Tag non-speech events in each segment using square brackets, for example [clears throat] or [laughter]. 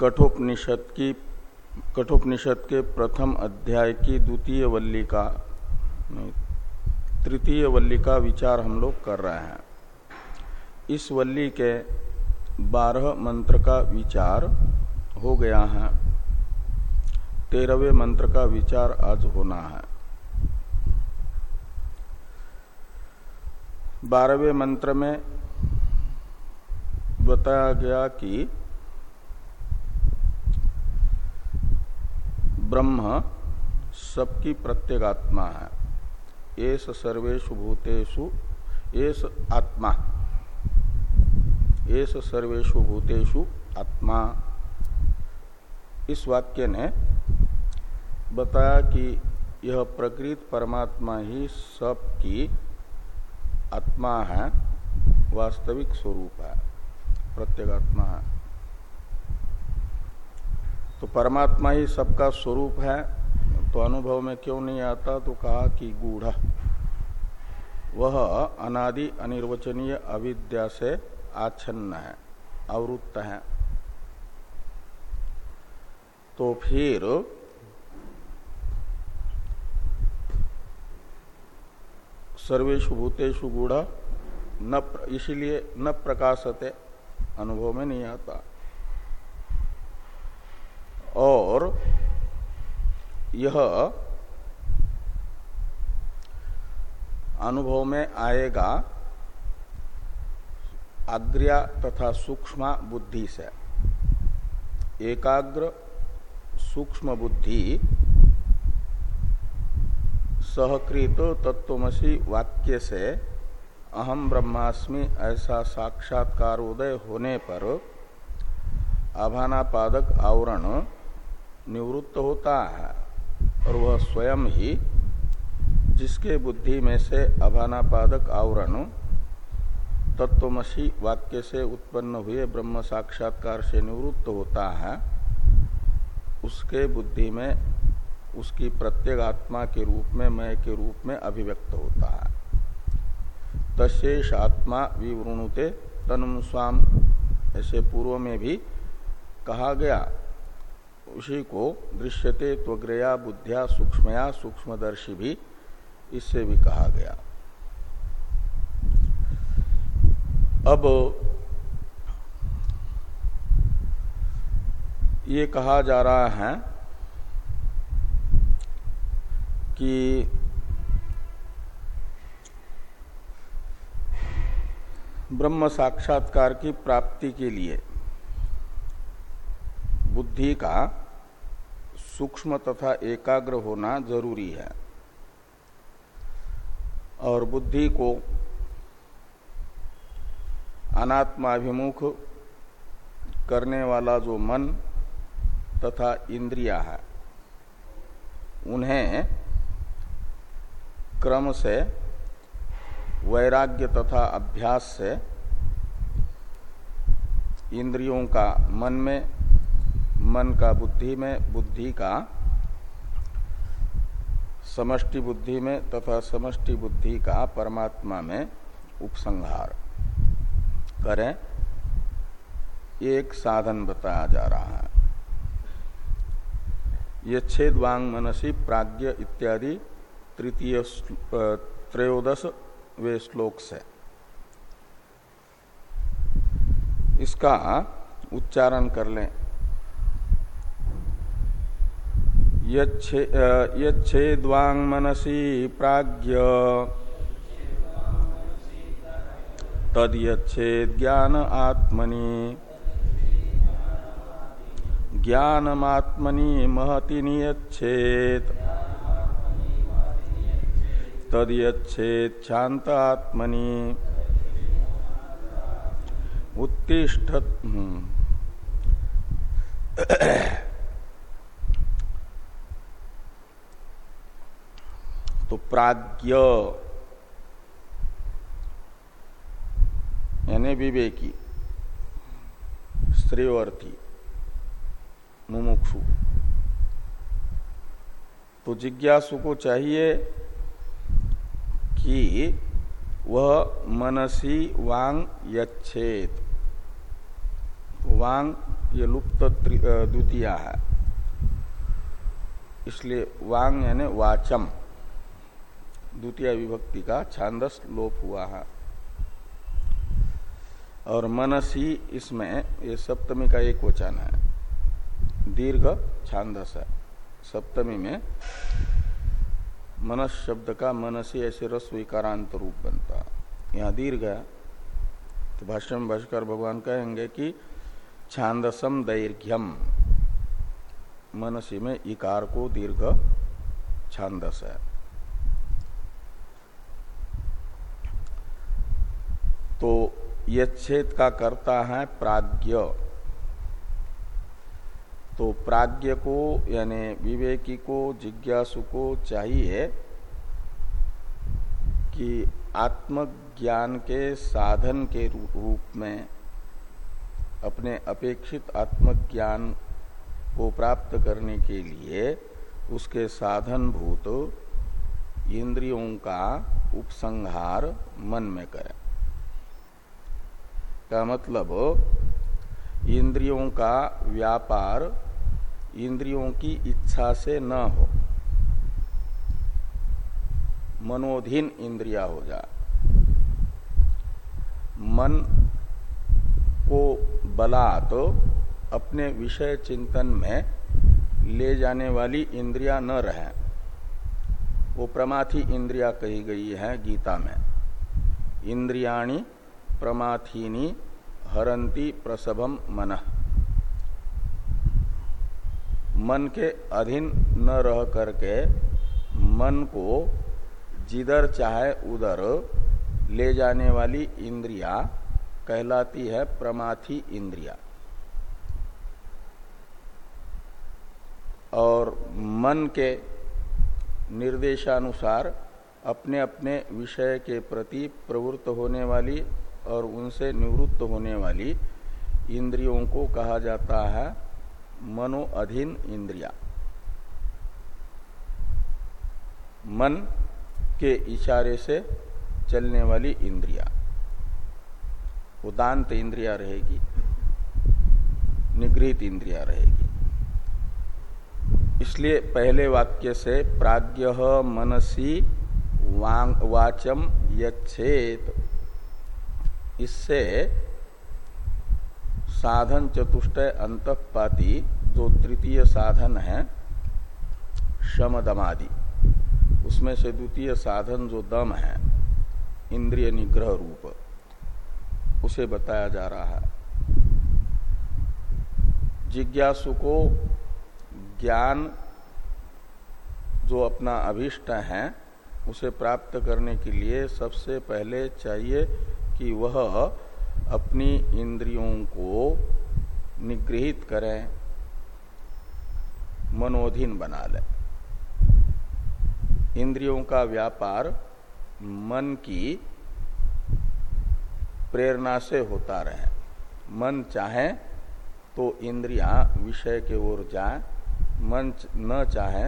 कठोपनिषद की, कठोपनिषद के प्रथम अध्याय की द्वितीय वल्ली का तृतीय वल्ली का विचार हम लोग कर रहे हैं। इस वल्ली के बारह मंत्र का विचार हो गया है। तेरहवें मंत्र का विचार आज होना है। बारहवें मंत्र में बताया गया कि ब्रह्म सबकी प्रत्येगात्मा है। एस सर्वेशु भूतेषु, एस आत्मा। एस सर्वेशु भूतेषु आत्मा। इस वाक्य ने बताया कि यह प्रकृत परमात्मा ही सबकी आत्मा है, वास्तविक स्वरूप है, प्रत्येगात्मा है। तो परमात्मा ही सबका स्वरूप है। तो अनुभव में क्यों नहीं आता? तो कहा कि गूढ़। वह अनादि अनिर्वचनीय अविद्या से आच्छन्न है अवृत्त है। तो फिर सर्वेशु भूतेषु गूढ़ इसीलिए न प्रकाशते, अनुभव में नहीं आता। और यह अनुभव में आएगा अग्र्या तथा सूक्ष्म बुद्धि से। एकाग्र सूक्ष्म बुद्धि सहकृत तत्वमसी वाक्य से अहम ब्रह्मास्मि ऐसा साक्षात्कार उदय होने पर आभानापादक आवरण निवृत्त होता है, और वह स्वयं ही, जिसके बुद्धि में से अभानापादक आवरण, तत्वमसी वाक्य से उत्पन्न हुए ब्रह्म साक्षात्कार से निवृत्त होता है, उसके बुद्धि में, उसकी प्रत्येक आत्मा के रूप में, मय के रूप में अभिव्यक्त होता है। तशेष आत्मा विवृणुते तनुम स्वाम, ऐसे पूर्व में भी कहा गया उसी को दृश्यते त्वग्रया बुद्धिया सूक्ष्मया सूक्ष्मदर्शी भी इससे भी कहा गया। अब ये कहा जा रहा है कि ब्रह्म साक्षात्कार की प्राप्ति के लिए बुद्धि का सूक्ष्म तथा एकाग्र होना ज़रूरी है। और बुद्धि को अनात्माभिमुख करने वाला जो मन तथा इंद्रिया है, उन्हें क्रम से, वैराग्य तथा अभ्यास से इंद्रियों का मन में मन का बुद्धि में, बुद्धि का, समष्टि बुद्धि में तथा समष्टि बुद्धि का परमात्मा में उपसंहार। करें, एक साधन बताया जा रहा है। ये छेद वांग मनसी प्राज्ञ इत्यादि तृतीय त्रयोदश वे श्लोक से। इसका उच्चारण कर लें। यच्छेद्वांग मनसी प्राज्ञ। तद ज्ञान आत्मनि। ज्ञानमात्मनि महति नियच्छेद तद शांत आत्मनि उत्तिष्ठ तो प्राज्ञ। यानी विवेकी। स्त्रीवर्थी मुमुक्षु। तो जिज्ञासु को चाहिए कि वह मनसी वांग यच्छेद वांग ये लुप्त द्वितीय है। इसलिए वांग यानी वाचम। द्वितीय विभक्ति का छांदस लोप हुआ है। और मनसी इसमें ये सप्तमी का एक वचन है। दीर्घ छांदस है। सप्तमी में मनस शब्द का मनसी ऐसे रस विकारांत रूप बनता यहाँ दीर्घ है। तो भाष्य में भाष्कर भगवान कहेंगे कि छांदसम दैर्घ्यम। मनसी में इकार को दीर्घ छांदस है। तो यच्छेद का करता है प्राज्ञ। तो प्राज्ञ को, यानी विवेकी को, जिज्ञासु को चाहिए कि आत्मज्ञान के साधन के रूप में अपने अपेक्षित आत्मज्ञान को प्राप्त करने के लिए उसके साधन भूत इंद्रियों का उपसंहार मन में करें। का मतलब इंद्रियों का व्यापार इंद्रियों की इच्छा से न हो। मनोधीन इंद्रिया हो जाए मन को बलात् तो अपने विषय चिंतन में ले जाने वाली इंद्रिया न रहे। वो प्रमाथी इंद्रिया कही गई है गीता में। इंद्रियाणी प्रमाथीनी हरंती प्रसभम मन। मन के अधीन न रह करके मन को जिधर चाहे उधर ले जाने वाली इंद्रिया कहलाती है प्रमाथी इंद्रिया। और मन के निर्देशानुसार अपने अपने विषय के प्रति प्रवृत्त होने वाली और उनसे निवृत्त होने वाली इंद्रियों को कहा जाता है मनो अधीन इंद्रिया। मन के इशारे से चलने वाली इंद्रिया। उदांत इंद्रिया रहेगी, निगृहित इंद्रिया रहेगी। इसलिए पहले वाक्य से प्राज्ञ मनसी वाचम यच्छेत। इससे साधन चतुष्टय अंतपाती जो तृतीय साधन है, शमदमादि, उसमें से द्वितीय साधन जो दम है, इंद्रिय निग्रह रूप, उसे बताया जा रहा है। जिज्ञासु को ज्ञान जो अपना अभिष्ट है, उसे प्राप्त करने के लिए सबसे पहले चाहिए कि वह अपनी इंद्रियों को निगृहित करें, मनोधीन बना ले। इंद्रियों का व्यापार मन की प्रेरणा से होता रहे। मन चाहे तो इंद्रिया विषय के ओर जाए, मन न चाहे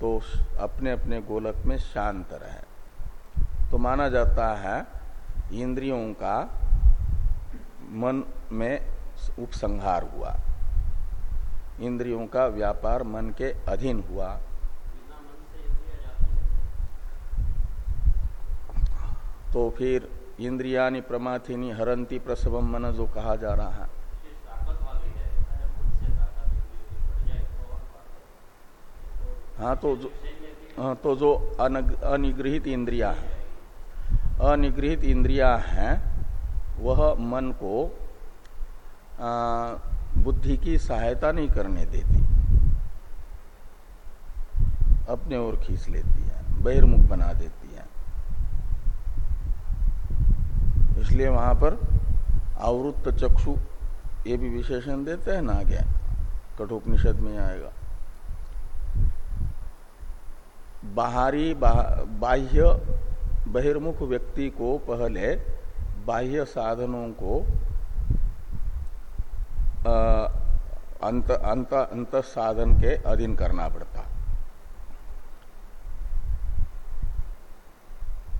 तो अपने अपने गोलक में शांत रहे। तो माना जाता है इंद्रियों का मन में उपसंहार हुआ। इंद्रियों का व्यापार मन के अधीन हुआ। तो फिर इंद्रियानि प्रमाथिनी हरंती प्रसवम मन जो कहा जा रहा है। हाँ तो जो हाँ तो जो अनिगृहित इंद्रिया है। अनिगृहित इंद्रिया हैं, वह मन को बुद्धि की सहायता नहीं करने देती। अपने ओर खींच लेती है, बहिर्मुख बना देती है। इसलिए वहाँ पर आवृत्त चक्षु, ये भी विशेषण देते हैं ना आगे, कठोपनिषद में आएगा। बाहरी बाह्य बहिर्मुख व्यक्ति को पहले बाह्य साधनों को अंत अंत अंत साधन के अधीन करना पड़ता।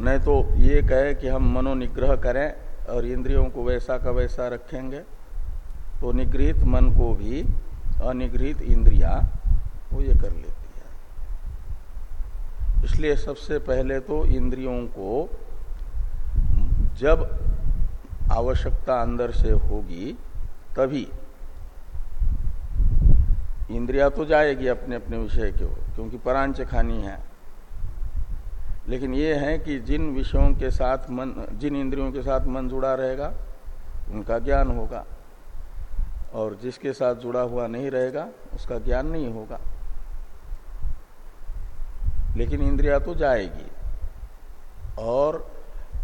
नहीं तो ये कहे कि हम मनोनिग्रह करें और इंद्रियों को वैसा का वैसा रखेंगे तो निगृहित मन को भी अनिगृहित इंद्रिया वो ये कर लेती। इसलिए सबसे पहले तो इंद्रियों को जब आवश्यकता अंदर से होगी तभी इंद्रिया तो जाएगी अपने अपने विषय के क्योंकि परांच खानी है। लेकिन ये है कि जिन विषयों के साथ मन, जिन इंद्रियों के साथ मन जुड़ा रहेगा, उनका ज्ञान होगा। और जिसके साथ जुड़ा हुआ नहीं रहेगा, उसका ज्ञान नहीं होगा। लेकिन इंद्रिया तो जाएगी। और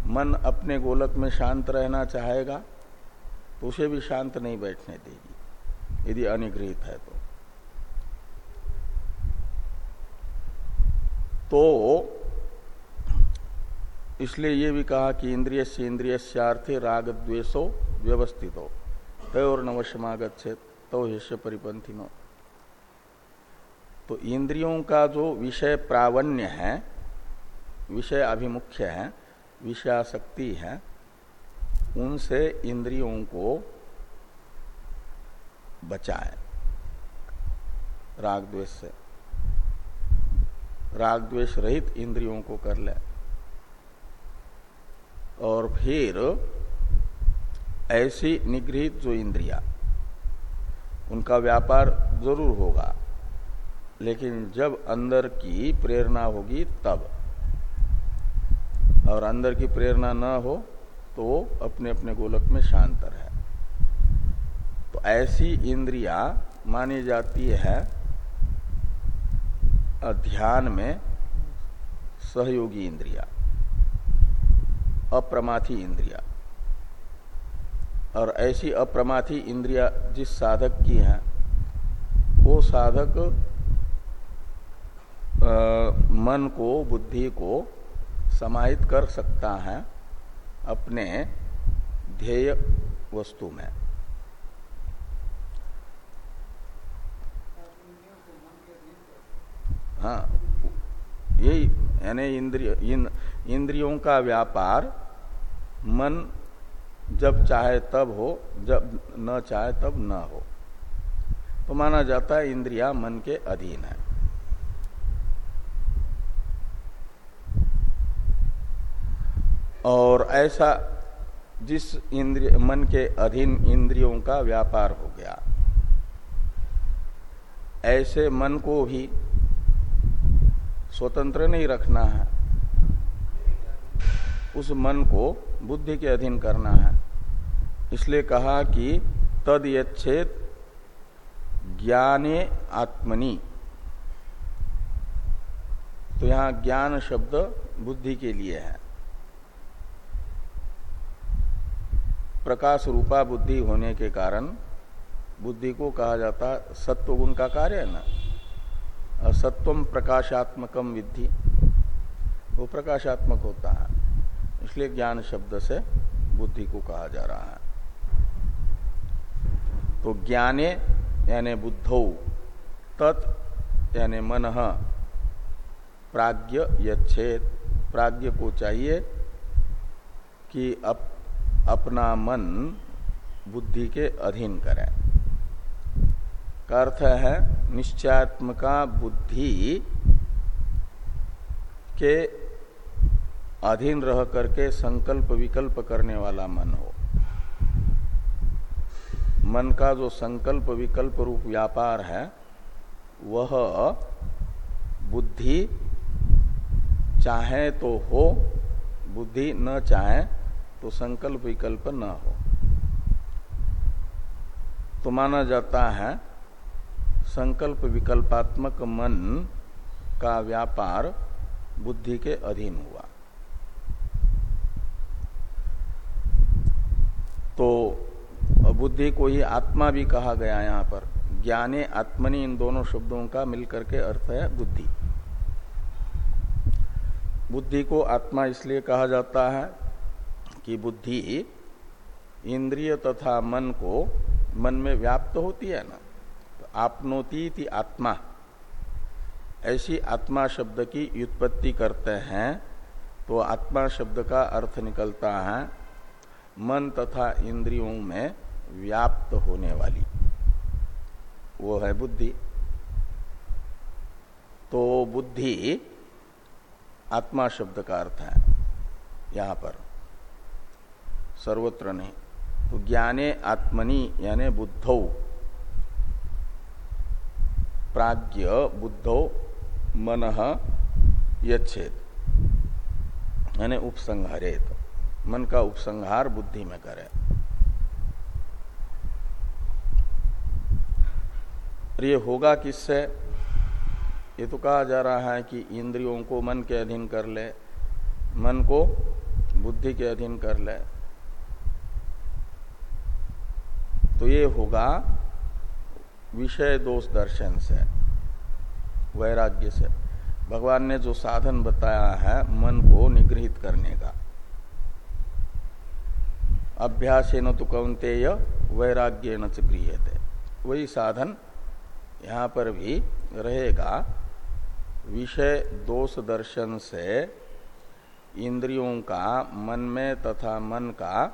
मन अपने गोलक में शांत रहना चाहेगा तो उसे भी शांत नहीं बैठने देगी। यदि अनिगृहित है तो। तो इसलिए ये भी कहा कि इंद्रिय से इंद्रिय से राग द्वेषो व्यवस्थित। हो तयोर नवशमागत तो हिष्य परिपंथिनो तो इंद्रियों का जो विषय प्रावण्य है, विषय अभिमुख्य है विषयाशक्ति है, उनसे इंद्रियों को बचाए। राग द्वेष से। राग द्वेष रहित इंद्रियों को कर ले। और फिर ऐसी निगृहित जो इंद्रिया, उनका व्यापार ज़रूर होगा। लेकिन जब अंदर की प्रेरणा होगी तब। और अंदर की प्रेरणा न हो तो अपने अपने गोलक में शांत रहे। तो ऐसी इंद्रिया मानी जाती है ध्यान में सहयोगी इंद्रिया, अप्रमाथी इंद्रिया। और ऐसी अप्रमाथी इंद्रिया जिस साधक की है, वो साधक मन को बुद्धि को समाहित कर सकता है अपने ध्येय वस्तु में। हाँ यही यानी इंद्रिय इन, इंद्रियों का व्यापार मन जब चाहे तब हो जब न चाहे तब न हो। तो माना जाता है इंद्रिया मन के अधीन है। और ऐसा जिस इंद्रिय, मन के अधीन इंद्रियों का व्यापार हो गया। ऐसे मन को भी स्वतंत्र नहीं रखना है। उस मन को बुद्धि के अधीन करना है। इसलिए कहा कि तद यच्छेद ज्ञाने आत्मनि। तो यहाँ ज्ञान शब्द बुद्धि के लिए है। प्रकाश रूपा बुद्धि होने के कारण बुद्धि को कहा जाता सत्व गुण का कार्य है ना? सत्वम प्रकाशात्मकम विद्धि। वो प्रकाशात्मक होता है। इसलिए ज्ञान शब्द से बुद्धि को कहा जा रहा है। तो ज्ञाने यानी बुद्धौ तत् यानी मन प्राज्ञ यच्छेद प्राज्ञ को चाहिए कि अप, अपना मन बुद्धि के अधीन करें। का अर्थ है, निश्चयात्मका बुद्धि के अधीन रह करके संकल्प विकल्प करने वाला मन हो। मन का जो संकल्प विकल्प रूप व्यापार है, वह बुद्धि चाहे तो हो, बुद्धि न चाहे तो संकल्प विकल्प ना हो। तो माना जाता है, संकल्प विकल्पात्मक मन का व्यापार बुद्धि के अधीन हुआ। तो बुद्धि को ही आत्मा भी कहा गया यहाँ पर। ज्ञाने, आत्मनि, इन दोनों शब्दों का मिलकर के अर्थ है बुद्धि। बुद्धि को आत्मा इसलिए कहा जाता है कि बुद्धि इंद्रिय तथा मन को मन में व्याप्त होती है ना तो आपनोती आत्मा। ऐसी आत्मा शब्द की व्युत्पत्ति करते हैं तो आत्मा शब्द का अर्थ निकलता है मन तथा इंद्रियों में व्याप्त होने वाली। वो है बुद्धि। तो बुद्धि आत्मा शब्द का अर्थ है, यहाँ पर। सर्वत्र नहीं। तो ज्ञाने आत्मनि, यानी बुद्धौ। प्राज्ञ बुद्धौ, मन यच्छेद यानी उपसंहारेत। मन का उपसंहार बुद्धि में करे। ये होगा किससे? ये तो कहा जा रहा है कि इंद्रियों को मन के अधीन कर ले, मन को बुद्धि के अधीन कर ले। तो ये होगा, विषय दोष दर्शन से, वैराग्य से। भगवान ने जो साधन बताया है, मन को निगृहित करने का। अभ्यास न तो कौनतेय वैराग्य न गृहते वही साधन यहाँ पर भी रहेगा। विषय दोष दर्शन से इंद्रियों का, मन में तथा मन का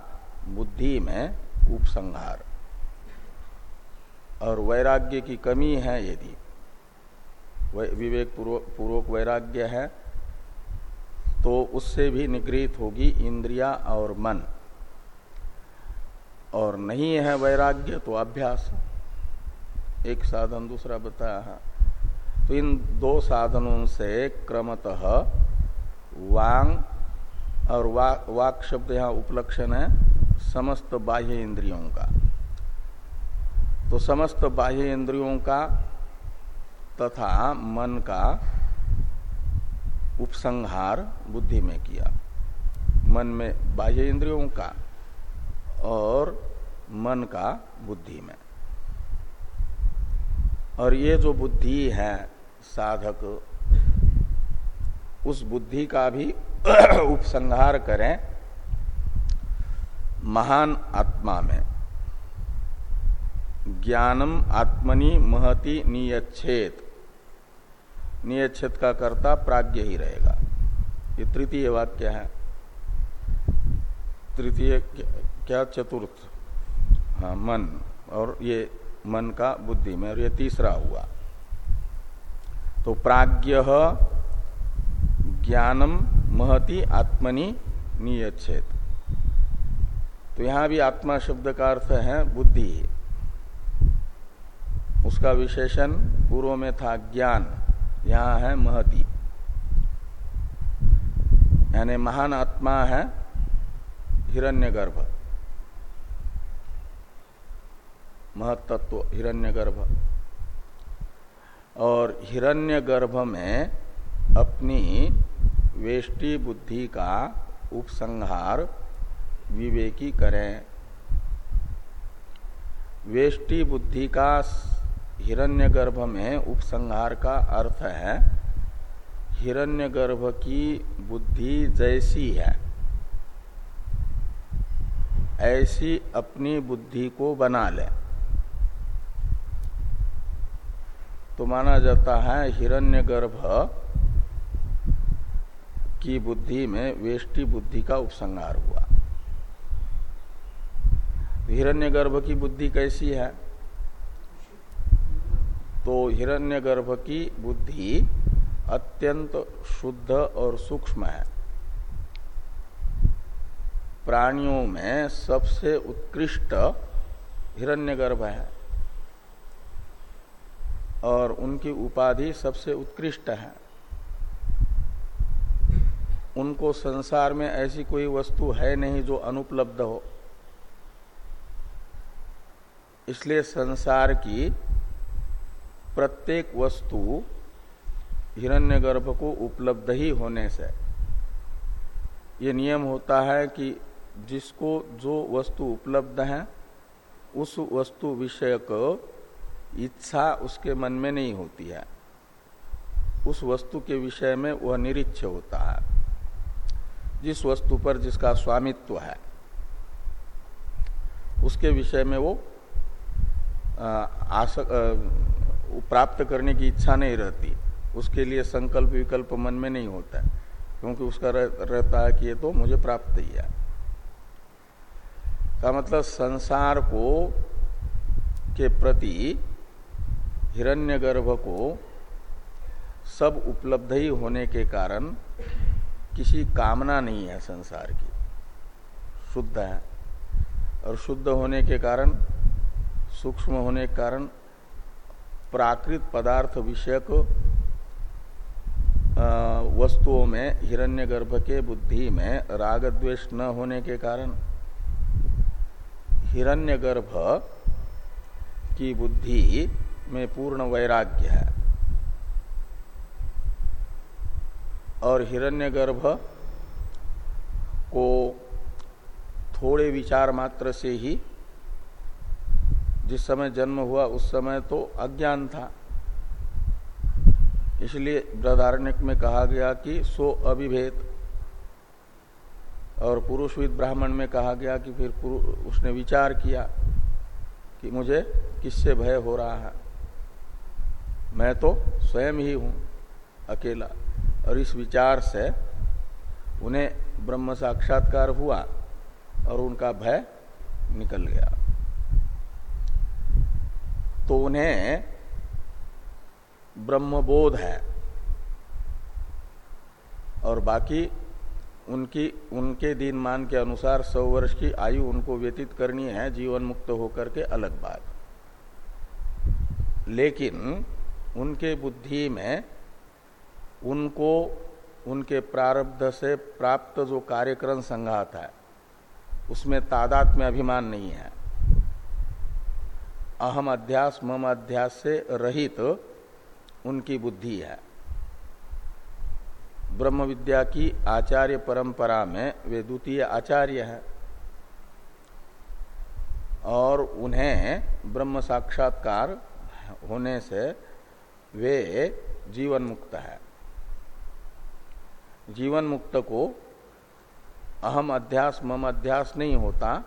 बुद्धि में उपसंहार। और वैराग्य की कमी है यदि। विवेक पूर्वक वैराग्य है तो उससे भी निगृहित होगी इंद्रिया और मन। और नहीं है वैराग्य तो अभ्यास। एक साधन दूसरा बताया है। तो इन दो साधनों से क्रमतः वांग और वा, वाक शब्द यहाँ उपलक्षण है समस्त बाह्य इंद्रियों का। तो समस्त बाह्य इंद्रियों का तथा मन का उपसंहार बुद्धि में किया। मन में बाह्य इंद्रियों का और मन का बुद्धि में। और ये जो बुद्धि है, साधक, उस बुद्धि का भी [clears throat] उपसंहार करें महान आत्मा में। ज्ञानम आत्मनि महति नियच्छेद नियच्छेद का कर्ता प्राज्ञ ही रहेगा। ये तृतीय वाक्य है। तृतीय क्या चतुर्थ? हाँ मन। और ये मन का बुद्धि में, और ये तीसरा हुआ। तो प्राज्ञ ज्ञानम महति आत्मनि नियच्छेद तो यहाँ भी आत्मा शब्द का अर्थ है बुद्धि। उसका विशेषण पूर्व में था ज्ञान। यहाँ है महति। यानी महान आत्मा है हिरण्यगर्भ। महत्त्व हिरण्यगर्भ। और हिरण्यगर्भ में अपनी वेष्टि बुद्धि का उपसंहार विवेकी करें। वेष्टि बुद्धि का हिरण्यगर्भ में उपसंहार का अर्थ है, हिरण्यगर्भ की बुद्धि जैसी है। ऐसी अपनी बुद्धि को बना ले। तो माना जाता है, हिरण्यगर्भ की बुद्धि में वेष्टि बुद्धि का उपसंहार हुआ। हिरण्यगर्भ की बुद्धि कैसी है? तो हिरण्यगर्भ की बुद्धि अत्यंत शुद्ध और सूक्ष्म है। प्राणियों में सबसे उत्कृष्ट हिरण्यगर्भ है और उनकी उपाधि सबसे उत्कृष्ट है। उनको संसार में ऐसी कोई वस्तु है नहीं जो अनुपलब्ध हो। इसलिए संसार की प्रत्येक वस्तु हिरण्यगर्भ को उपलब्ध ही होने से। ये नियम होता है कि जिसको जो वस्तु उपलब्ध है, उस वस्तु विषय को इच्छा उसके मन में नहीं होती है। उस वस्तु के विषय में वह निरीक्ष होता है। जिस वस्तु पर जिसका स्वामित्व है, उसके विषय में वो आसक प्राप्त करने की इच्छा नहीं रहती। उसके लिए संकल्प विकल्प मन में नहीं होता है, क्योंकि उसका रहता है कि ये तो मुझे प्राप्त ही है। का मतलब संसार को के प्रति हिरण्यगर्भ को सब उपलब्ध ही होने के कारण किसी कामना नहीं है संसार की। शुद्ध है। और शुद्ध होने के कारण, सूक्ष्म होने के कारण प्राकृत पदार्थ विषयक वस्तुओं में, हिरण्यगर्भ के बुद्धि में राग द्वेष न होने के कारण, हिरण्यगर्भ की बुद्धि में पूर्ण वैराग्य है। और हिरण्यगर्भ को थोड़े विचार मात्र से ही जिस समय जन्म हुआ उस समय तो अज्ञान था। इसलिए बृहदारण्यक में कहा गया कि सो अभिभेद। और पुरुषविद ब्राह्मण में कहा गया कि फिर उसने विचार किया कि मुझे किससे भय हो रहा है? मैं तो स्वयं ही हूँ अकेला। और इस विचार से उन्हें ब्रह्म साक्षात्कार हुआ और उनका भय निकल गया। तो उन्हें ब्रह्मबोध है। और बाकी उनकी, उनके दिन मान के अनुसार सौ वर्ष की आयु उनको व्यतीत करनी है, जीवन मुक्त होकर के अलग बात। लेकिन उनके बुद्धि में उनको, उनके प्रारब्ध से प्राप्त जो कार्यक्रम संघात है, उसमें तादात में अभिमान नहीं है। अहम अध्यास, मम अध्यास से रहित तो उनकी बुद्धि है। ब्रह्म विद्या की आचार्य परंपरा में वे द्वितीय आचार्य हैं और उन्हें ब्रह्म साक्षात्कार होने से वे जीवन मुक्त है। जीवन मुक्त को अहम अध्यास, मम अध्यास नहीं होता।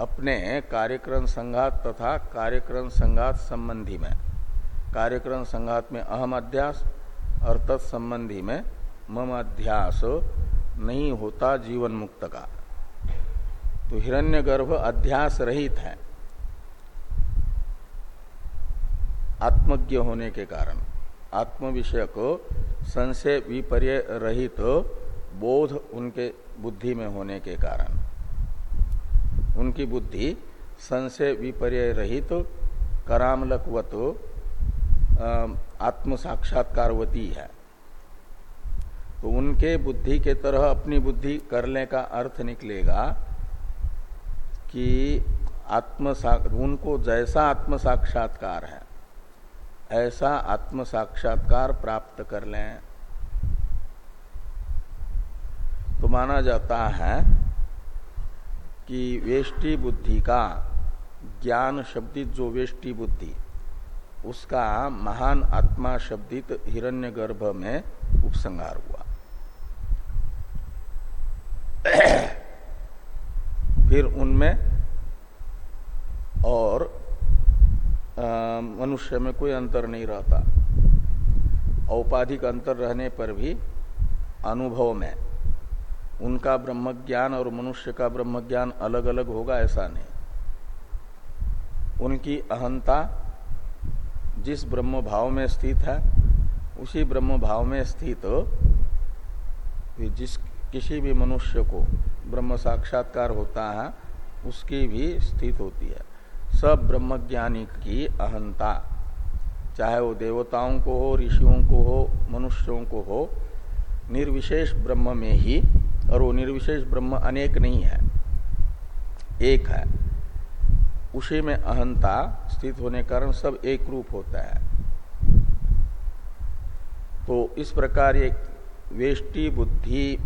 अपने कार्यक्रम संघात तथा कार्यक्रम संघात संबंधी में। कार्यक्रम संघात में अहम अध्यास और तत्संबंधी में मम अध्यास नहीं होता जीवन मुक्त का। तो हिरण्यगर्भ अध्यास रहित है। आत्मज्ञ होने के कारण आत्म विषय को संशय विपर्य रहित बोध उनके बुद्धि में होने के कारण। उनकी बुद्धि संशय विपर्य रहित करामलकवत आत्म साक्षात्कारवती है। तो उनके बुद्धि के तरह अपनी बुद्धि करने का अर्थ निकलेगा कि आत्म उनको जैसा आत्म साक्षात्कार है, ऐसा आत्म साक्षात्कार प्राप्त कर लें। तो माना जाता है कि वेष्टि बुद्धि का ज्ञान शब्दित जो वेष्टि बुद्धि, उसका महान आत्मा शब्दित हिरण्यगर्भ में उपसंहार हुआ। फिर उनमें और मनुष्य में कोई अंतर नहीं रहता। औपाधिक अंतर रहने पर भी अनुभव में उनका ब्रह्म ज्ञान और मनुष्य का ब्रह्म ज्ञान अलग अलग होगा, ऐसा नहीं। उनकी अहंता जिस ब्रह्म भाव में स्थित है, उसी ब्रह्म भाव में स्थित जिस किसी भी मनुष्य को ब्रह्म साक्षात्कार होता है, उसकी भी स्थित होती है। सब ब्रह्मज्ञानी की अहंता, चाहे वो देवताओं को हो, ऋषियों को हो, मनुष्यों को हो, निर्विशेष ब्रह्म में ही और वो निर्विशेष ब्रह्म अनेक नहीं है। एक है। उसी में अहंता स्थित होने कारण सब एक रूप होता है। तो इस प्रकार एक वेष्टि बुद्धि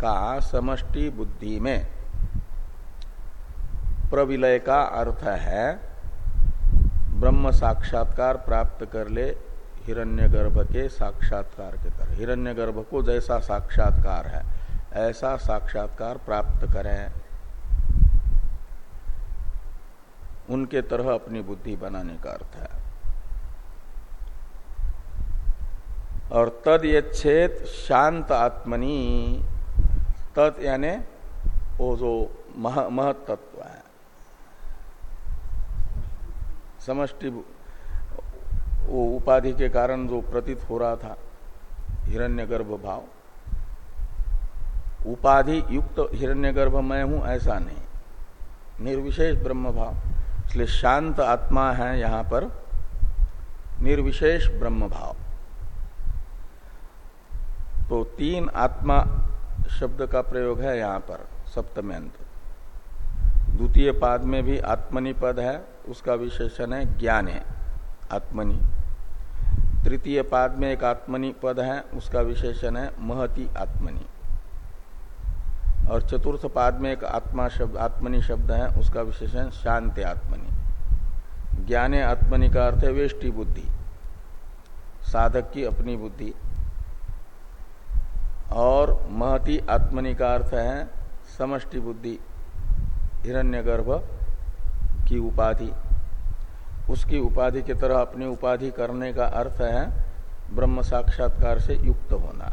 का समष्टि बुद्धि में प्रविलय का अर्थ है, ब्रह्म साक्षात्कार प्राप्त कर ले हिरण्यगर्भ के साक्षात्कार के तरह। हिरण्यगर्भ को जैसा साक्षात्कार है ऐसा साक्षात्कार प्राप्त करें। उनके तरह अपनी बुद्धि बनाने का अर्थ है। और तद यच्छेद शांत आत्मनि, तद यानी वो जो मह, महत्त्व है। समष्टि वो उपाधि के कारण जो प्रतीत हो रहा था, हिरण्यगर्भ भाव। उपाधि युक्त हिरण्यगर्भ मैं हूँ, ऐसा नहीं। निर्विशेष ब्रह्म भाव। इसलिए शांत आत्मा है यहाँ पर। निर्विशेष ब्रह्म भाव। तो तीन आत्मा शब्द का प्रयोग है यहाँ पर, सप्तम्यंत। द्वितीय पाद में भी आत्मनि पद है, उसका विशेषण है ज्ञान है आत्मनि। तृतीय पाद में एक आत्मनि पद है, उसका विशेषण है महति आत्मनि। और चतुर्थ पाद में एक आत्मा शब्द, आत्मनि शब्द है, उसका विशेषण शांति आत्मनि। ज्ञाने आत्मनि का अर्थ है वेष्टि बुद्धि, साधक की अपनी बुद्धि। और महति आत्मनि का अर्थ है समष्टि बुद्धि, हिरण्यगर्भ की उपाधि। उसकी उपाधि की तरह अपनी उपाधि करने का अर्थ है ब्रह्म साक्षात्कार से युक्त होना।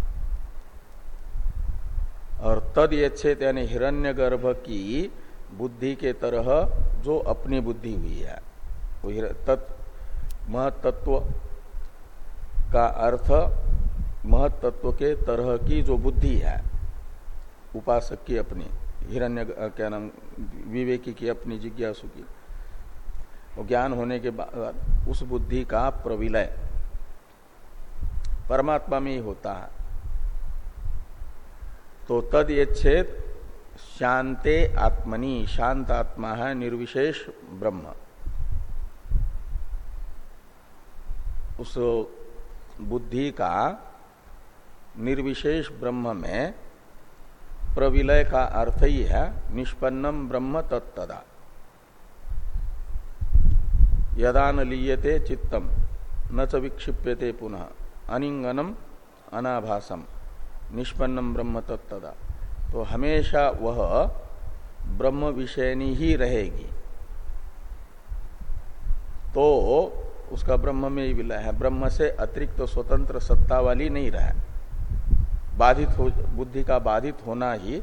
तद यच्छेद यानी हिरण्यगर्भ की बुद्धि के तरह जो अपनी बुद्धि हुई है। वो तत् महतत्व का अर्थ महतत्व के तरह की जो बुद्धि है, उपासक की अपनी, हिरण्य क्या नाम, विवेकी की अपनी जिज्ञासु की। ज्ञान होने के बाद उस बुद्धि का प्रविलय परमात्मा में ही होता है। तो तद यच्छेद शांते आत्मनि शांत आत्मा है निर्विशेष ब्रह्म। उस बुद्धि का निर्विशेष ब्रह्म में प्रविलय का अर्थ ही है निष्पन्नम ब्रह्म तत्तदा। यदा न लीयते चित्तम, न च विक्षिप्यते पुनः। अनिंगनम अनाभासम। निष्पन्नम ब्रह्म तत्तदा तो हमेशा वह ब्रह्म विषयनी ही रहेगी। तो उसका ब्रह्म में ही विलय है। ब्रह्म से अतिरिक्त तो स्वतंत्र सत्ता वाली नहीं रहे। बाधित हो, बुद्धि का बाधित होना ही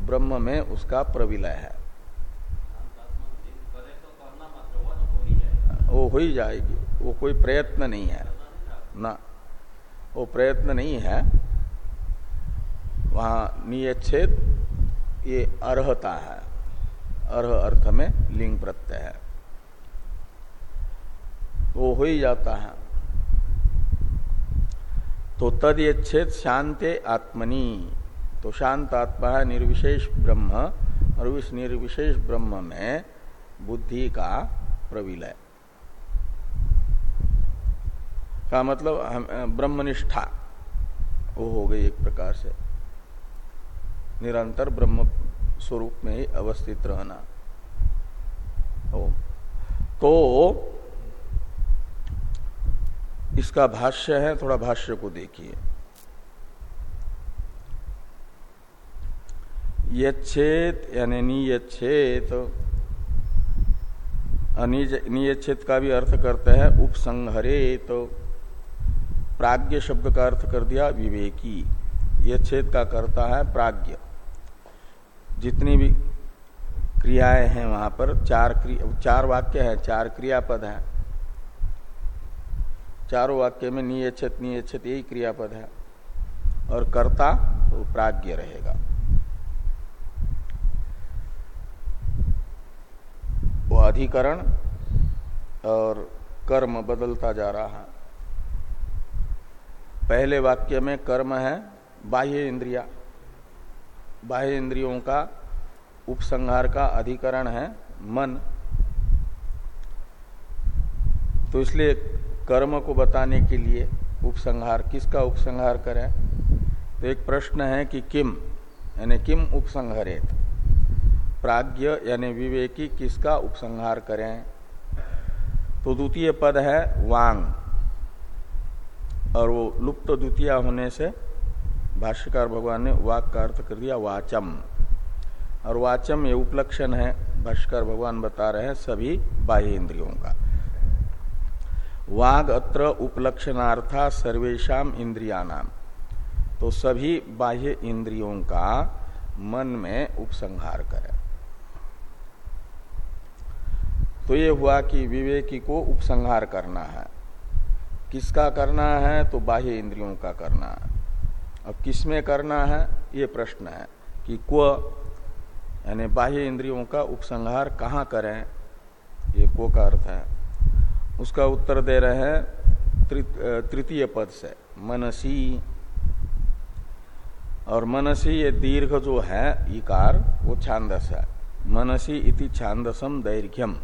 ब्रह्म में उसका प्रविलय है। वो हो ही जाएगी। वो कोई प्रयत्न नहीं है। ना, वो प्रयत्न नहीं है। वहाँ नियच्छेद, ये अर्हता है। अर्ह अर्थ में लिंग प्रत्यय है। वो हो ही जाता है। तो तद यच्छेद शांते आत्मनि। तो शांत आत्मा है निर्विशेष ब्रह्म, और उस निर्विशेष ब्रह्म में बुद्धि का प्रविलय। का मतलब ब्रह्मनिष्ठा, वो हो गई एक प्रकार से। निरंतर ब्रह्म स्वरूप में ही अवस्थित रहना। तो इसका भाष्य है, थोड़ा भाष्य को देखिए। यच्छेद यानी नियच्छेद नियच्छेद का भी अर्थ करते हैं उपसंहरेत। तो प्राज्ञ शब्द का अर्थ कर दिया विवेकी। यच्छेद का करता है प्राज्ञ। जितनी भी क्रियाएँ हैं वहाँ पर, चार क्रिया चार वाक्य है, चार क्रियापद है। चारों वाक्य में नियच्छत नियच्छत यही क्रियापद है। और कर्ता तो प्राज्ञ रहेगा। वो अधिकरण और कर्म बदलता जा रहा है। पहले वाक्य में कर्म है, बाह्य इंद्रिया। बाह्य इंद्रियों का उपसंहार का अधिकरण है मन। तो इसलिए कर्म को बताने के लिए उपसंहार, किसका उपसंहार करें? तो एक प्रश्न है कि किम, यानी किम उपसंहरित? प्राज्ञ यानी विवेकी किसका उपसंहार करें? तो द्वितीय पद है वांग। और वो लुप्त द्वितीय होने से भाष्यकार भगवान ने वाक का अर्थ कर दिया वाचम। और वाचम ये उपलक्षण है, भाष्यकार भगवान बता रहे हैं सभी बाह्य इंद्रियों का। वाग अत्र उपलक्षणार्था सर्वेशा इंद्रिया नाम तो सभी बाह्य इंद्रियों का मन में उपसंहार करें। तो ये हुआ कि विवेकी को उपसंहार करना है। किसका करना है? तो बाह्य इंद्रियों का करना है। अब किसमें करना है? ये प्रश्न है कि क्व, यानी बाह्य इंद्रियों का उपसंहार कहाँ करें? ये को का अर्थ है। उसका उत्तर दे रहे हैं तृतीय पद से, मनसी। और मनसी ये दीर्घ जो है, इकार, वो छांदस है। मनसी इति छांदसम दैर्घ्यम।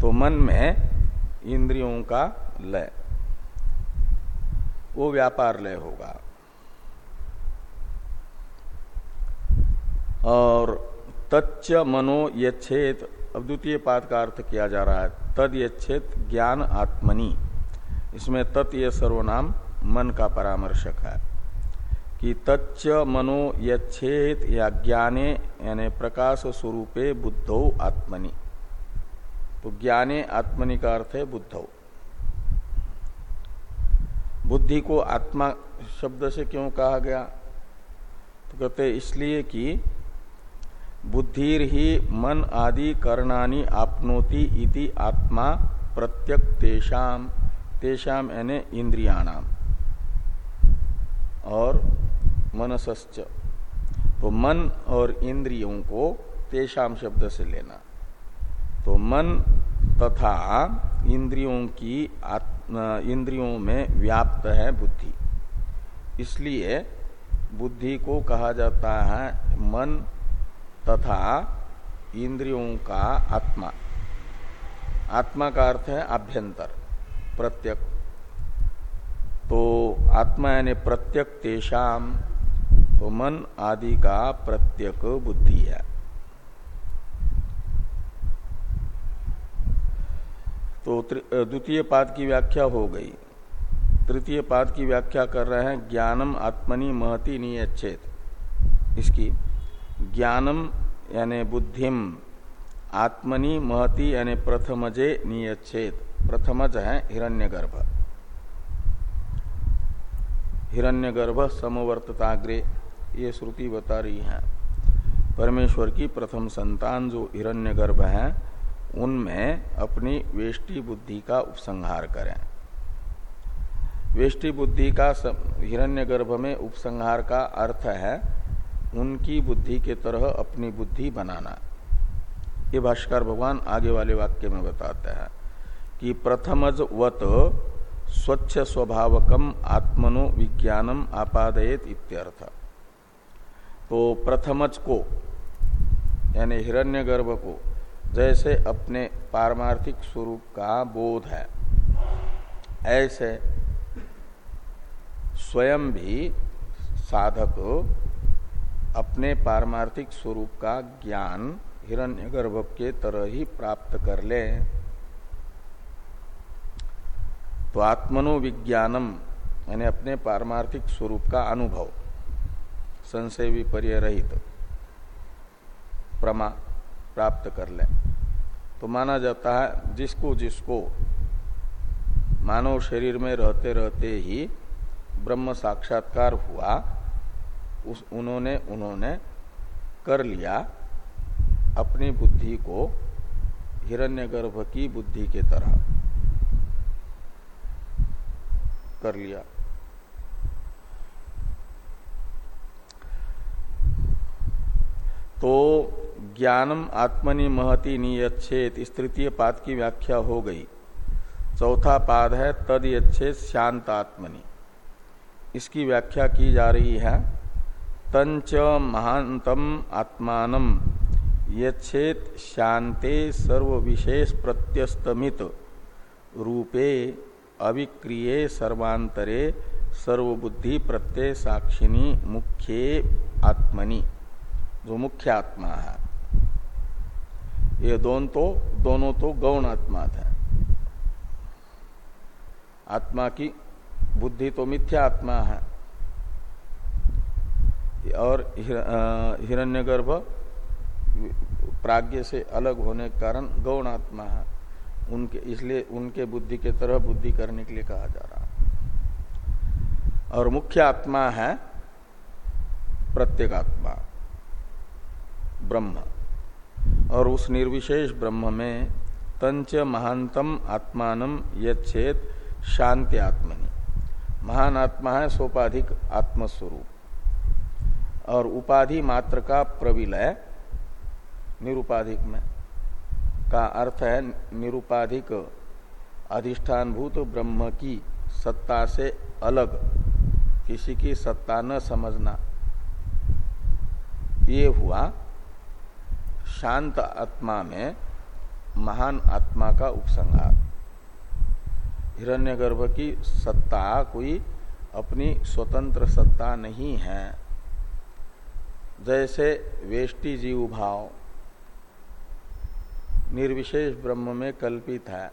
तो मन में इंद्रियों का लय। वो व्यापार लय होगा। और तच्च मनो यच्छेद अब द्वितीय पाद का अर्थ किया जा रहा है, तद यच्छेद ज्ञान आत्मनि। इसमें तत् सर्वनाम मन का परामर्शक है। कि तच्च मनो यच्छेद या ज्ञाने, यानी प्रकाश स्वरूपे बुद्धो आत्मनि। तो ज्ञाने आत्मनि का अर्थ है बुद्धो। बुद्धि को आत्मा शब्द से क्यों कहा गया? तो कहते इसलिए कि बुद्धिर ही मन आदि करणानी आपनोति इति आत्मा प्रत्यक तेषाम तेषाम यानी इंद्रियाणाम। और मनसश्च। तो मन और इंद्रियों को तेषाम शब्द से लेना। तो मन तथा इंद्रियों की इंद्रियों में व्याप्त है बुद्धि। इसलिए बुद्धि को कहा जाता है मन तथा इंद्रियों का आत्मा। आत्मा का अर्थ है आभ्यंतर प्रत्यक तो आत्मा यानी प्रत्यक तेषाम तो मन आदि का प्रत्यक बुद्धि है। तो द्वितीय पाद की व्याख्या हो गई। तृतीय पाद की व्याख्या कर रहे हैं, ज्ञानम आत्मनि महति नियच्छेद इसकी, ज्ञानम यानी बुद्धिम, आत्मनि महति यानी प्रथमजे नियच्छेद प्रथमज है हिरण्यगर्भ। हिरण्यगर्भ समवर्तताग्रे, ये श्रुति बता रही है। परमेश्वर की प्रथम संतान जो हिरण्यगर्भ है उनमें अपनी वेष्टि बुद्धि का उपसंहार करें। वेष्टि बुद्धि का हिरण्यगर्भ में उपसंहार का अर्थ है उनकी बुद्धि के तरह अपनी बुद्धि बनाना। ये भाष्कर भगवान आगे वाले वाक्य में बताते हैं कि प्रथमज वत स्वच्छ स्वभावकम आत्मनो विज्ञानम आपादयत इत्यर्थ। तो प्रथमज को, यानी हिरण्यगर्भ को जैसे अपने पारमार्थिक स्वरूप का बोध है, ऐसे स्वयं भी साधक अपने पारमार्थिक स्वरूप का ज्ञान हिरण्यगर्भ के तरह ही प्राप्त कर ले। तो आत्मनो विज्ञानम यानी अपने पारमार्थिक स्वरूप का अनुभव, संशय विपर्य रहित, प्रमा प्राप्त कर ले। तो माना जाता है, जिसको जिसको मानव शरीर में रहते रहते ही ब्रह्म साक्षात्कार हुआ, उस उन्होंने उन्होंने कर लिया अपनी बुद्धि को हिरण्यगर्भ की बुद्धि के तरह। कर लिया। तो ज्ञानम आत्मनि महति नियच्छेद इस तृतीय पाद की व्याख्या हो गई। चौथा पाद है, तद यच्छेद शांत आत्मनि इसकी व्याख्या की जा रही है तंच महांतम आत्मान यछेत शांते सर्व विशेष प्रत्यस्तमित। रूपे अविक्रिय सर्वांतरे सर्वबुद्धि प्रत्यय साक्षिणी मुख्य आत्मनि। जो मुख्य आत्मा है। ये दोनों तो दोनों तो गौण आत्मा थे। आत्मा की बुद्धि तो मिथ्या आत्मा है। और हिरण्यगर्भ प्राग्ञ से अलग होने के कारण गौण आत्मा है। उनके, इसलिए उनके बुद्धि के तरह बुद्धि करने के लिए कहा जा रहा और मुख्य आत्मा है प्रत्येगात्मा, ब्रह्म। और उस निर्विशेष ब्रह्म में तंच महानतम आत्मान यच्छेद शांति आत्मनि। महान आत्मा है, सोपाधिक आत्मस्वरूप। और उपाधि मात्र का प्रविलय निरुपाधिक में का अर्थ है निरुपाधिक अधिष्ठानभूत ब्रह्म की सत्ता से अलग, किसी की सत्ता न समझना। ये हुआ शांत आत्मा में महान आत्मा का उपसंहार। हिरण्यगर्भ की सत्ता कोई अपनी स्वतंत्र सत्ता नहीं है। जैसे वेष्टि जीव भाव निर्विशेष ब्रह्म में कल्पित है,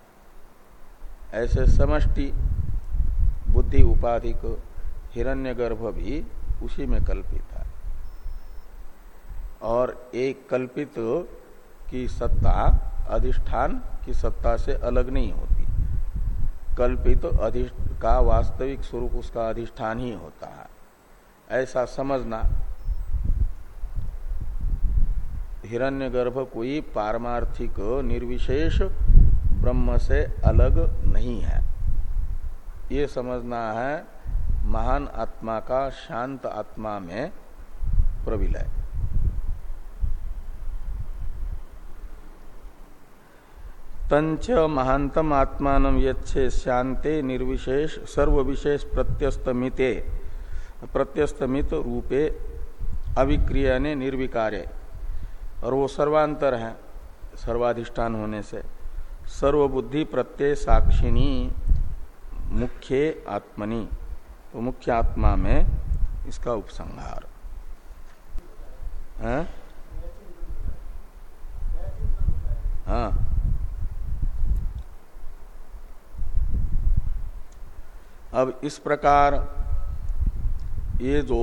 ऐसे समष्टि बुद्धि उपाधिक हिरण्यगर्भ भी उसी में कल्पित है। और एक कल्पित की सत्ता, अधिष्ठान की सत्ता से अलग नहीं होती। कल्पित अधिष्ठ का वास्तविक स्वरूप उसका अधिष्ठान ही होता है। ऐसा समझना। हिरण्यगर्भ कोई पारमार्थिक निर्विशेष ब्रह्म से अलग नहीं है। ये समझना है, महान आत्मा का शांत आत्मा में प्रविलय तंच महांतम आत्मान ये शांते निर्विशेष सर्वविशेष प्रत्यस्तमिते। प्रत्यस्तमित रूपे अविक्रिया ने निर्विकार्य और वो सर्वांतर है, सर्वाधिष्ठान होने से। सर्वबुद्धि प्रत्यय साक्षिणी मुख्य आत्मनि। तो मुख्य आत्मा में इसका उपसंहार। हाँ। अब इस प्रकार ये जो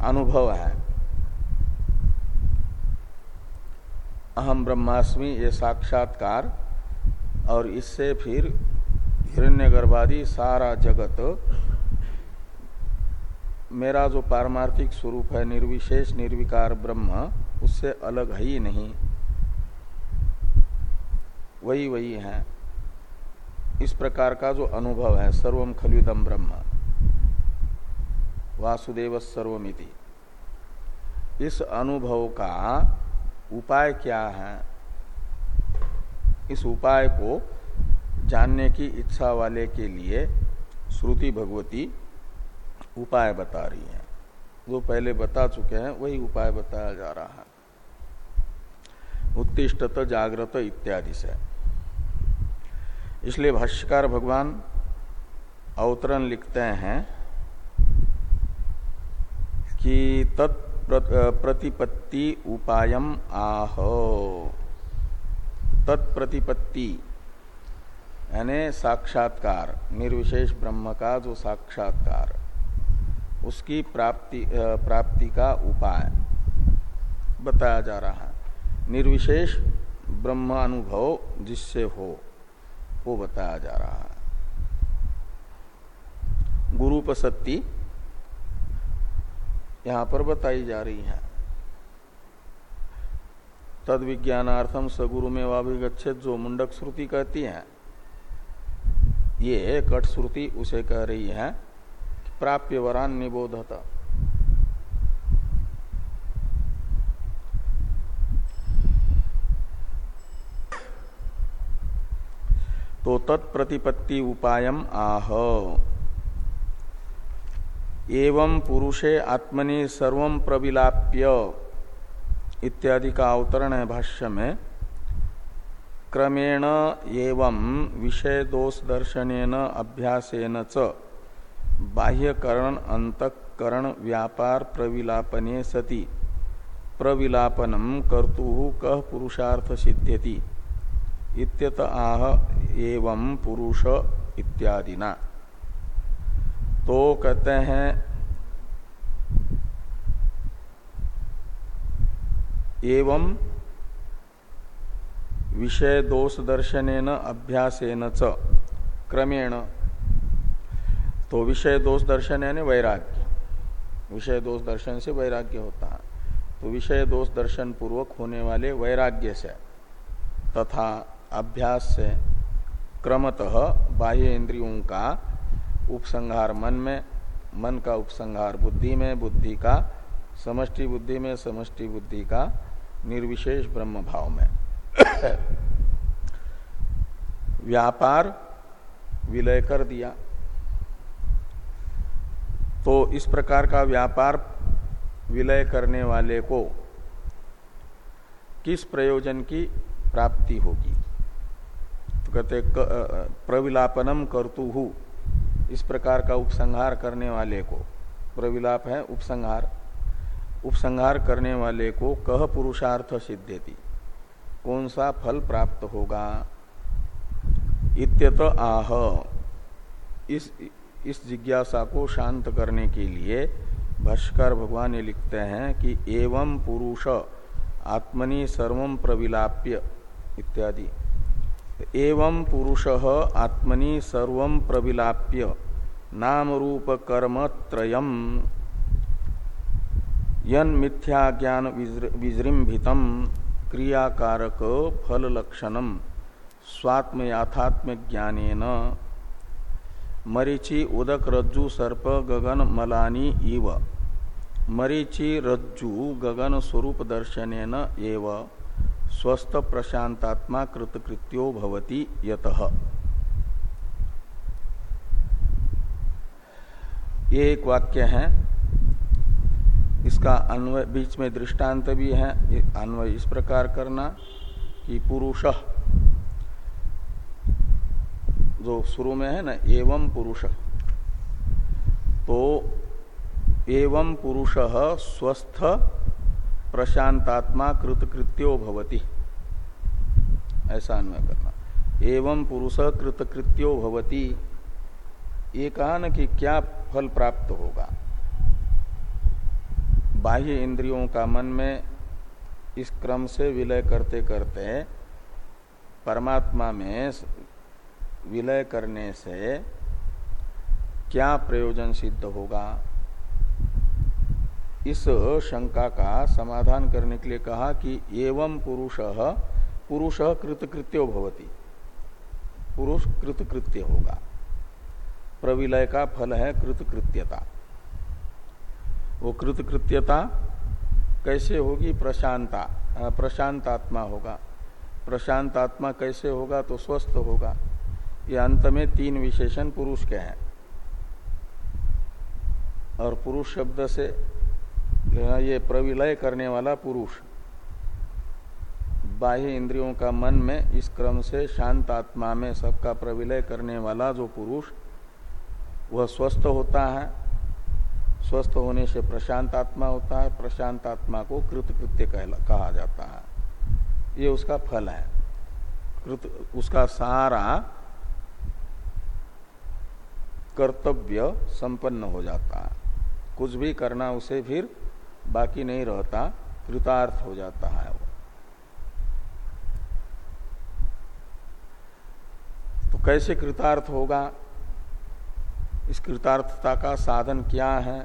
अनुभव है, अहम ब्रह्मास्मि, ये साक्षात्कार, और इससे फिर हिरण्यगर्भादि सारा जगत, मेरा जो पारमार्थिक स्वरूप है, निर्विशेष, निर्विकार ब्रह्म, उससे अलग है ही नहीं। वही वही है। इस प्रकार का जो अनुभव है सर्वम खलुदम ब्रह्म। वासुदेव सर्वमिति इस अनुभव का उपाय क्या है? इस उपाय को जानने की इच्छा वाले के लिए श्रुति भगवती उपाय बता रही है। वो पहले बता चुके हैं, वही उपाय बताया जा रहा है। उत्तिष्ठत जागृत इत्यादि से। इसलिए भाष्यकार भगवान अवतरण लिखते हैं कि तत्प्रतिपत्ति उपायम आह। तत्प्रतिपत्ति यानी साक्षात्कार, निर्विशेष ब्रह्म का जो साक्षात्कार, उसकी प्राप्ति प्राप्ति का उपाय बताया जा रहा है। निर्विशेष ब्रह्म अनुभव जिससे हो। वो बताया जा रहा है। गुरुपसत्ति यहाँ पर बताई जा रही है। तद विज्ञानार्थम सगुरु में वाभिगछेद जो मुंडक श्रुति कहती है, ये कट श्रुति उसे कह रही है, प्राप्य वरान निबोधता। तो तत्प्रतिपत्ति उपायम आह। एवं पुरुषे आत्मनि सर्व प्रविलाप्य इत्यादि का अवतरण है भाष्य में। क्रमेण एवं विषय दोष दर्शन अभ्यासेन च बाह्यकरण अंतकरण व्यापार, प्रविलापने सति। प्रविलापनम कर्तु कह पुरुषार्थ सिद्ध्यति इत्यत आह एवं पुरुष इत्यादि ना तो कहते हैं, एवं विषय दोष दर्शन अभ्यासेन च, क्रमेण। तो विषय दोष दर्शन यानी वैराग्य। विषय दोष दर्शन से वैराग्य होता है। तो विषय दोष दर्शन पूर्वक होने वाले वैराग्य से, तथा अभ्यास से क्रमतः बाह्य इंद्रियों का उपसंहार मन में, मन का उपसंहार बुद्धि में, बुद्धि का समष्टि बुद्धि में, समष्टि बुद्धि का निर्विशेष ब्रह्म भाव में। [coughs] व्यापार विलय कर दिया। तो इस प्रकार का व्यापार विलय करने वाले को किस प्रयोजन की प्राप्ति होगी? तो कहते प्रविलापनम करतु हु। इस प्रकार का उपसंहार करने वाले को। प्रविलाप है उपसंहार। उपसंहार करने वाले को कह पुरुषार्थ सिद्धेति कौन सा फल प्राप्त होगा? इत्यत आह। इस इस जिज्ञासा को शांत करने के लिए भाष्कर भगवान ये लिखते हैं कि एवं पुरुष आत्मनि सर्व प्रविलाप्य इत्यादि। एवं पुरुष आत्मनि सर्व प्रविलाप्य नाम रूप कर्म यन मिथ्या ज्ञान विजृंभितम क्रियाकारक फल लक्षणम स्वात्म याथात्म ज्ञानेन मरीचि उदक रज्जु सर्प गगन मलानी इव। मरीचि रज्जु गगन स्वरूप दर्शन एव। स्वस्थ प्रशांतात्मा कृतकृत्यो भवति यतः। ये एक वाक्य है। इसका अन्वय, बीच में दृष्टांत भी है। अन्वय इस प्रकार करना कि पुरुष, जो शुरू में है ना, एवं पुरुष। तो एवं पुरुष स्वस्थ प्रशांतात्मा कृतकृत्यो भवति। ऐसा अन्वय करना। एवं पुरुष कृतकृत्यो भवति। ये कहा न कि क्या फल प्राप्त होगा। बाह्य इंद्रियों का मन में इस क्रम से विलय करते करते परमात्मा में विलय करने से क्या प्रयोजन सिद्ध होगा? इस शंका का समाधान करने के लिए कहा कि एवं पुरुष पुरुष कृतकृत्यो भवती। पुरुष कृतकृत्य होगा। प्रविलय का फल है कृतकृत्यता। वो कृतकृत्यता कैसे होगी? प्रशांता प्रशांत आत्मा होगा। प्रशांत आत्मा कैसे होगा? तो स्वस्थ होगा। ये अंत में तीन विशेषण पुरुष के हैं। और पुरुष शब्द से ये प्रविलय करने वाला पुरुष। बाह्य इंद्रियों का मन में इस क्रम से शांत आत्मा में सबका प्रविलय करने वाला जो पुरुष, वह स्वस्थ होता है। स्वस्थ होने से प्रशांत आत्मा होता है, प्रशांत आत्मा को कृतकृत्य कहा जाता है। ये उसका फल है। कृत, उसका सारा कर्तव्य संपन्न हो जाता है। कुछ भी करना उसे फिर बाकी नहीं रहता, कृतार्थ हो जाता है वो। तो कैसे कृतार्थ होगा? इस कृतार्थता का साधन क्या है?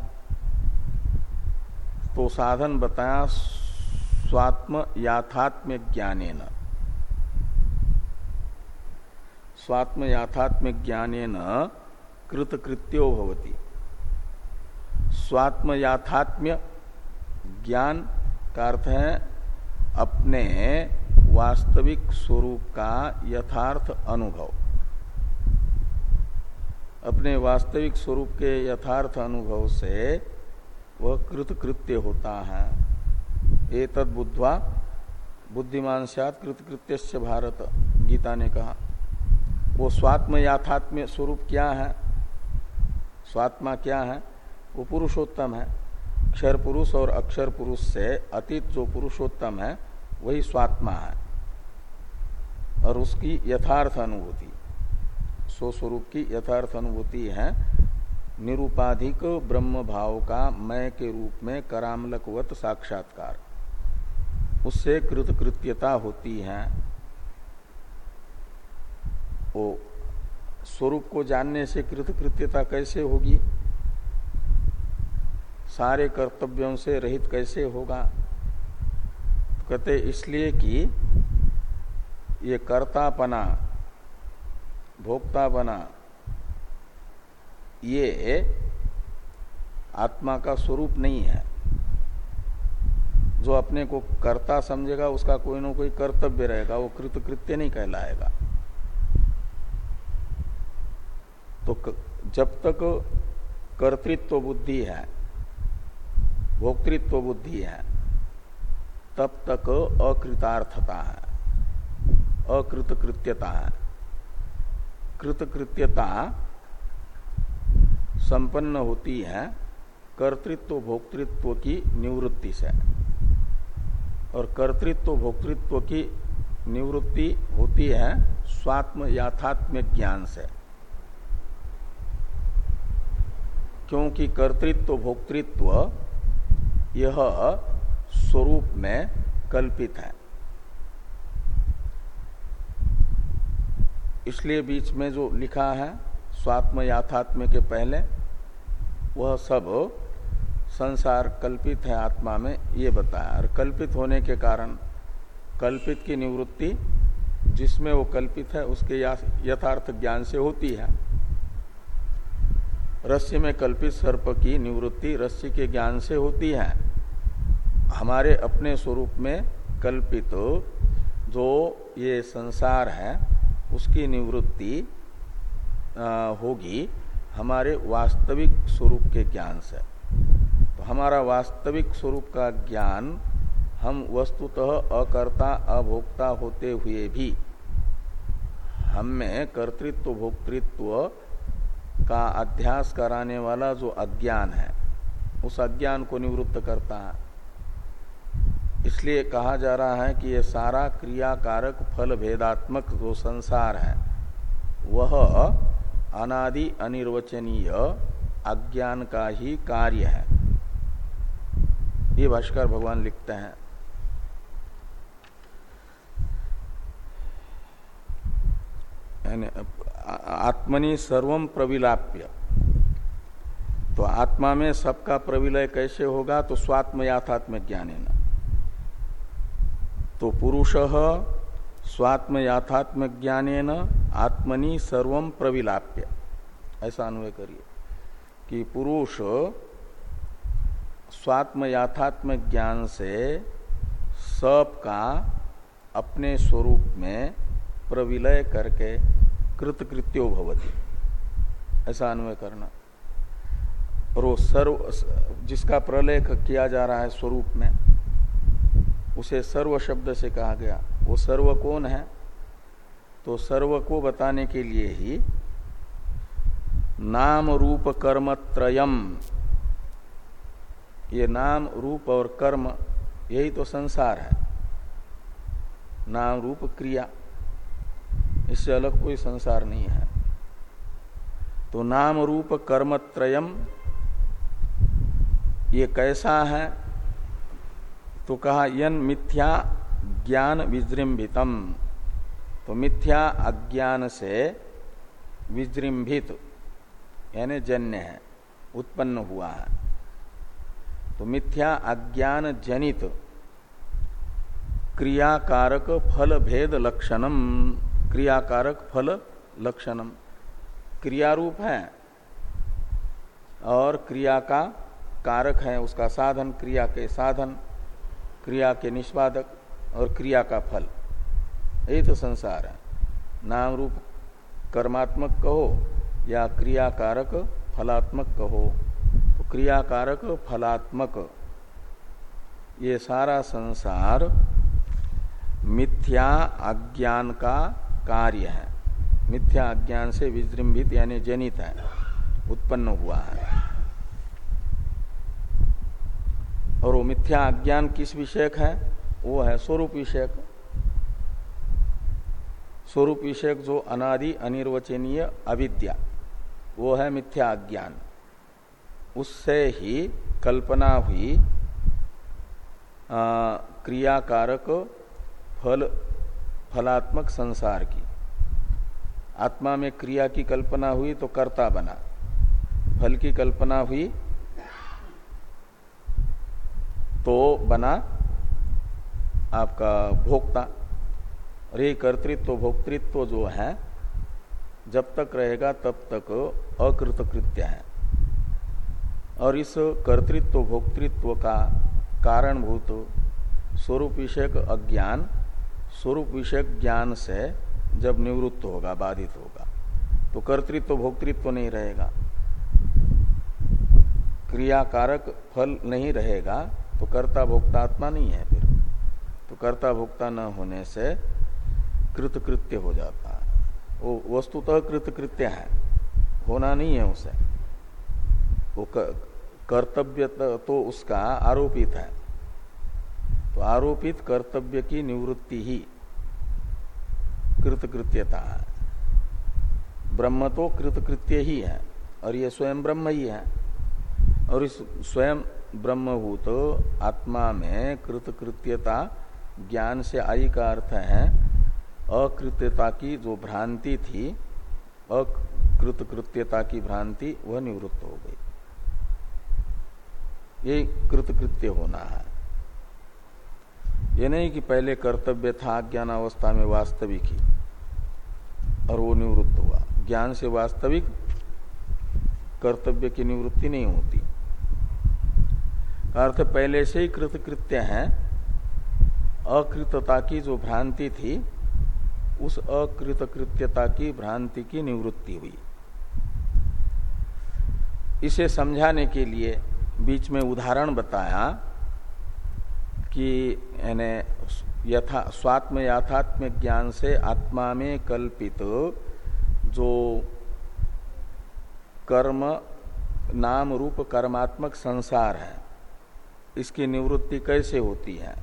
तो साधन बताया, स्वात्म याथात्म्य ज्ञाने स्वात्म याथात्म्य ज्ञाने कृतकृत्यो भवती। स्वात्म याथात्म्य ज्ञान का अर्थ है अपने वास्तविक स्वरूप का यथार्थ अनुभव। अपने वास्तविक स्वरूप के यथार्थ अनुभव से वह कृतकृत्य होता है। ये तद बुद्धवा, बुद्धिमान सात कृतकृत्य भारत, गीता ने कहा। वो स्वात्म याथात्म्य स्वरूप क्या है? स्वात्मा क्या है? वो पुरुषोत्तम है। अक्षर पुरुष और अक्षर पुरुष से अतीत जो पुरुषोत्तम है, वही स्वात्मा है। और उसकी यथार्थ अनुभूति, स्वस्वरूप की यथार्थ अनुभूति है, निरुपाधिक ब्रह्म भाव का मय के रूप में करामलकवत साक्षात्कार। उससे कृतकृत्यता होती है। वो स्वरूप को जानने से कृतकृत्यता कैसे होगी? सारे कर्तव्यों से रहित कैसे होगा? तो कहते इसलिए कि ये कर्तापना, भोक्तापना, ये आत्मा का स्वरूप नहीं है। जो अपने को कर्ता समझेगा, उसका कोई ना कोई कर्तव्य रहेगा, वो कृत कृत्य नहीं कहलाएगा। तो जब तक कर्तृत्व बुद्धि है भोक्तृत्व बुद्धि है। तब तक अकृतार्थता है। अकृतकृत्यता है। कृतकृत्यता संपन्न होती है कर्तृत्व भोक्तृत्व की निवृत्ति से। और कर्तृत्व भोक्तृत्व की निवृत्ति होती है स्वात्म याथात्म्य ज्ञान से। क्योंकि कर्तृत्व भोक्तृत्व यह स्वरूप में कल्पित है। इसलिए बीच में जो लिखा है, स्वात्म याथात्म्य के पहले, वह सब संसार कल्पित है आत्मा में, ये बताया। और कल्पित होने के कारण, कल्पित की निवृत्ति, जिसमें वो कल्पित है, उसके यथार्थ ज्ञान से होती है। रस्सी में कल्पित सर्प की निवृत्ति रस्सी के ज्ञान से होती है। हमारे अपने स्वरूप में कल्पित जो ये संसार है, उसकी निवृत्ति होगी हमारे वास्तविक स्वरूप के ज्ञान से। तो हमारा वास्तविक स्वरूप का ज्ञान हम वस्तुतः अकर्ता, अभोक्ता होते हुए भी, हम में कर्तृत्व, भोक्तृत्व का अध्यास कराने वाला जो अज्ञान है, उस अज्ञान को निवृत्त करता है। इसलिए कहा जा रहा है कि ये सारा क्रियाकारक फल भेदात्मक जो संसार है, वह अनादि अनिर्वचनीय अज्ञान का ही कार्य है। ये भाष्कर भगवान लिखते हैं। आत्मनि सर्वम प्रविलाप्य। तो आत्मा में सबका प्रविलय कैसे होगा? तो स्वात्म याथात्म ज्ञान तो पुरुष स्वात्म याथात्म ज्ञान आत्मनि सर्वम प्रविलाप्य। ऐसा अन्वय करिए कि पुरुष स्वात्म याथात्म ज्ञान से सब का अपने स्वरूप में प्रविलय करके कृतकृत्यो भवती। ऐसा अन्वय करना। और वो सर्व, जिसका प्रलय किया जा रहा है स्वरूप में, उसे सर्व शब्द से कहा गया। वो सर्व कौन है? तो सर्व को बताने के लिए ही नाम रूप कर्म त्रयम। ये नाम रूप और कर्म, यही तो संसार है। नाम रूप क्रिया। इससे अलग कोई संसार नहीं है। तो नाम रूप कर्म त्रयम ये कैसा है? तो कहा, यन मिथ्या ज्ञान विजृंभितम। तो मिथ्या अज्ञान से विजृंभित, यानी जन्य है, उत्पन्न हुआ है। तो मिथ्या अज्ञान जनित क्रियाकारक फल भेद लक्षणम। क्रियाकारक फल लक्षणम। क्रियारूप है और क्रिया का कारक है, उसका साधन, क्रिया के साधन, क्रिया के निष्पादक और क्रिया का फल। यही तो संसार है। नाम रूप कर्मात्मक कहो या क्रियाकारक फलात्मक कहो तो क्रियाकारक फलात्मक। ये सारा संसार मिथ्या अज्ञान का कार्य है। मिथ्या अज्ञान से विजृंभित यानी जनित है। उत्पन्न हुआ है। और वो मिथ्या अज्ञान किस विषयक है? वो है स्वरूप विषयक। स्वरूप विषयक जो अनादि, अनिर्वचनीय, अविद्या, वो है मिथ्या ज्ञान उससे ही कल्पना हुई क्रियाकारक फल फलात्मक संसार की। आत्मा में क्रिया की कल्पना हुई तो कर्ता बना। फल की कल्पना हुई तो बना आपका भोक्ता। और ये कर्तृत्व, भोक्तृत्व जो है, जब तक रहेगा तब तक अकृतकृत्य है। और इस कर्तृत्व, भोक्तृत्व का कारणभूत स्वरूप विषयक अज्ञान स्वरूप विषयक ज्ञान से जब निवृत्त होगा, बाधित होगा तो कर्तृत्व तो भोक्तृत्व तो नहीं रहेगा। क्रियाकारक फल नहीं रहेगा तो कर्ता भोक्ता आत्मा नहीं है फिर। तो कर्ता भोक्ता न होने से कृतकृत्य हो जाता है। वो वस्तुतः कृतकृत्य है, होना नहीं है उसे। वो कर्तव्य तो उसका आरोपित है। तो आरोपित कर्तव्य की निवृत्ति ही कृतकृत्यता है। ब्रह्म तो कृतकृत्य ही है, और ये स्वयं ब्रह्म ही है। और इस स्वयं ब्रह्मभूत आत्मा में कृतकृत्यता ज्ञान से आई का अर्थ है, अकृत्यता की जो भ्रांति थी, अकृतकृत्यता की भ्रांति, वह निवृत्त हो गई। ये कृतकृत्य होना है। ये नहीं कि पहले कर्तव्य था अज्ञान अवस्था में वास्तविक ही। और वो निवृत्त हुआ। ज्ञान से वास्तविक कर्तव्य की निवृत्ति नहीं होती। अर्थ पहले से ही कृतकृत्य है। अकृतता की जो भ्रांति थी, उस अकृतकृत्यता की भ्रांति की निवृत्ति हुई। इसे समझाने के लिए बीच में उदाहरण बताया कि यथा स्वात्म याथात्म ज्ञान से आत्मा में कल्पित जो कर्म, नाम रूप कर्मात्मक संसार है, इसकी निवृत्ति कैसे होती है?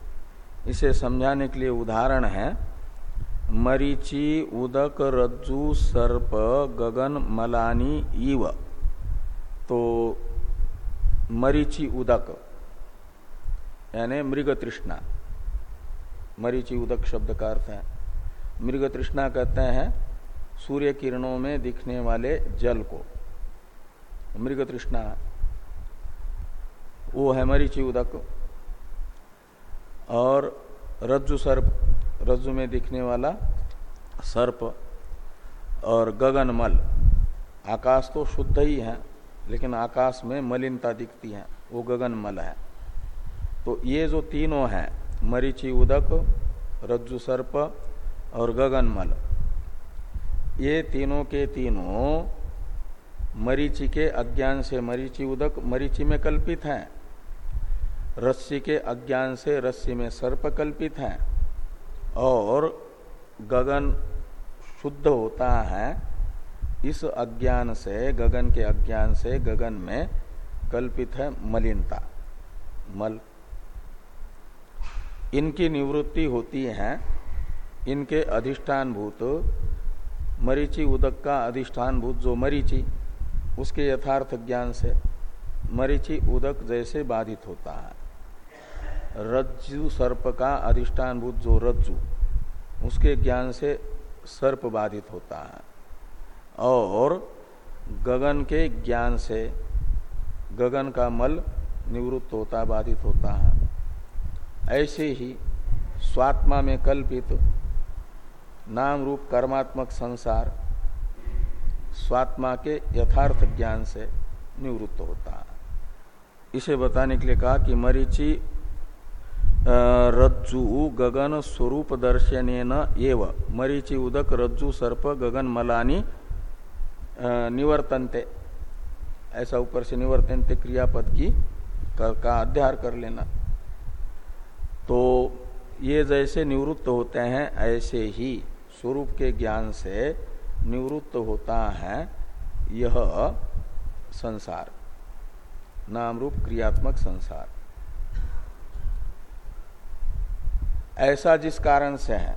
इसे समझाने के लिए उदाहरण है, मरीचि, उदक, रज्जु, सर्प, गगन, मलानी इव तो मरीचि, उदक, यानी मृग तृष्णा मरीचि उदक शब्द का अर्थ है। मृग तृष्णा कहते हैं, सूर्य किरणों में दिखने वाले जल को। मृग तृष्णा, वो है मरीचि उदक। और रज्जु सर्प, रज्जु में दिखने वाला सर्प और गगनमल आकाश तो शुद्ध ही है, लेकिन आकाश में मलिनता दिखती है, वो गगनमल है। तो ये जो तीनों हैं मरीचि उदक, रज्जु सर्प और गगनमल। ये तीनों के तीनों मरीचि के अज्ञान से, मरीचि उदक मरीचि में कल्पित हैं। रस्सी के अज्ञान से, रस्सी में सर्प कल्पित हैं और गगन शुद्ध होता है। इस अज्ञान से, गगन के अज्ञान से, गगन में कल्पित है मलिनता। मल इनकी निवृत्ति होती है। इनके अधिष्ठान भूत मरीचि उदक का अधिष्ठान भूत जो मरीचि, उसके यथार्थ ज्ञान से मरीचि उदक जैसे बाधित होता है। रज्जु सर्प का अधिष्ठान भूत जो रज्जु, उसके ज्ञान से सर्प बाधित होता है। और गगन के ज्ञान से गगन का मल निवृत्त होता, बाधित होता है। ऐसे ही स्वात्मा में कल्पित नाम रूप कर्मात्मक संसार स्वात्मा के यथार्थ ज्ञान से निवृत्त होता है। इसे बताने के लिए कहा कि मरीचि रज्जु गगन स्वरूप दर्शन एव। मरीचि उदक, रज्जु सर्प, गगन मलानी निवर्तनते। ऐसा ऊपर से निवर्तनते क्रियापद की, का अध्यार कर लेना। तो ये जैसे निवृत्त होते हैं, ऐसे ही स्वरूप के ज्ञान से निवृत्त होता है यह संसार नाम रूप क्रियात्मक संसार। ऐसा जिस कारण से है,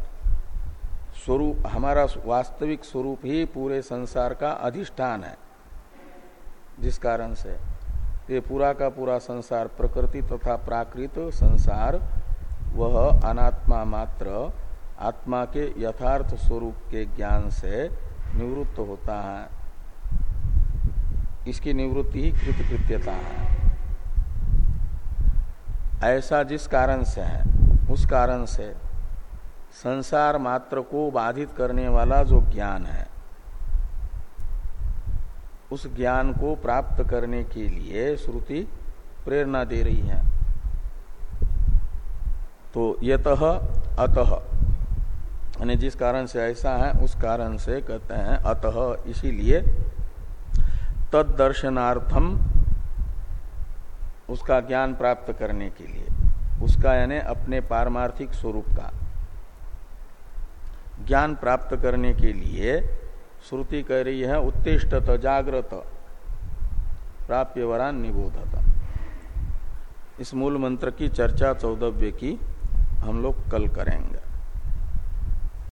स्वरूप, हमारा वास्तविक स्वरूप ही पूरे संसार का अधिष्ठान है, जिस कारण से, ये पूरा का पूरा संसार प्रकृति तथा प्राकृत संसार वह अनात्मा मात्र आत्मा के यथार्थ स्वरूप के ज्ञान से निवृत्त होता है। इसकी निवृत्ति ही कृतकृत्यता है। ऐसा जिस कारण से है, उस कारण से संसार मात्र को बाधित करने वाला जो ज्ञान है, उस ज्ञान को प्राप्त करने के लिए श्रुति प्रेरणा दे रही है। तो यत अतः। यानी जिस कारण से ऐसा है, उस कारण से कहते हैं अतः। इसीलिए तद दर्शनार्थम उसका ज्ञान प्राप्त करने के लिए, उसका यानी अपने पारमार्थिक स्वरूप का ज्ञान प्राप्त करने के लिए श्रुति कह रही है, उत्तिष्ठत जागृत प्राप्य वरान निबोधत। इस मूल मंत्र की चर्चा चौदव्य की हम लोग कल करेंगे।